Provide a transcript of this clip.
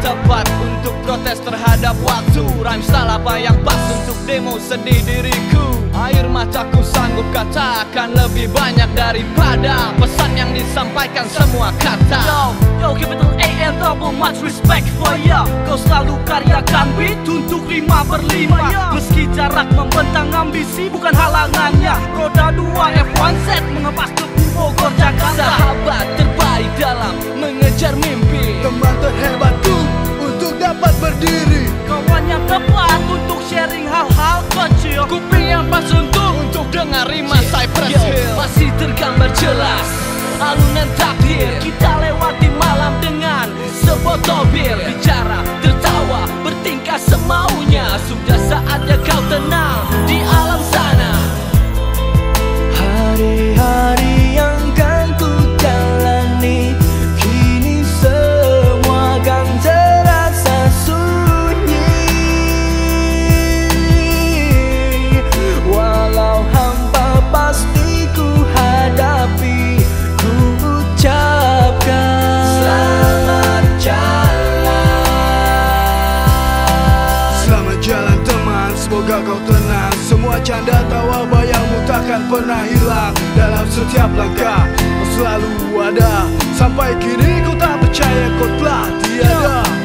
tepat untuk protes terhadap waktu. Rhyme salah apa yang pas untuk demo sedih diriku. Air mataku sanggup katakan lebih banyak daripada Pesan yang disampaikan semua kata. Yo, yo capital it and AM double much respect for ya. Kau selalu karyakan beat untuk lima berlima ya. Meski jarak membentang ambisi bukan halangannya. Roda dua F1 set mengepas ke Bogor Jakarta. Saatnya kau tenang di takkan pernah hilang dalam setiap langkah. Kau selalu ada. Sampai kini ku tak percaya kau telah tiada.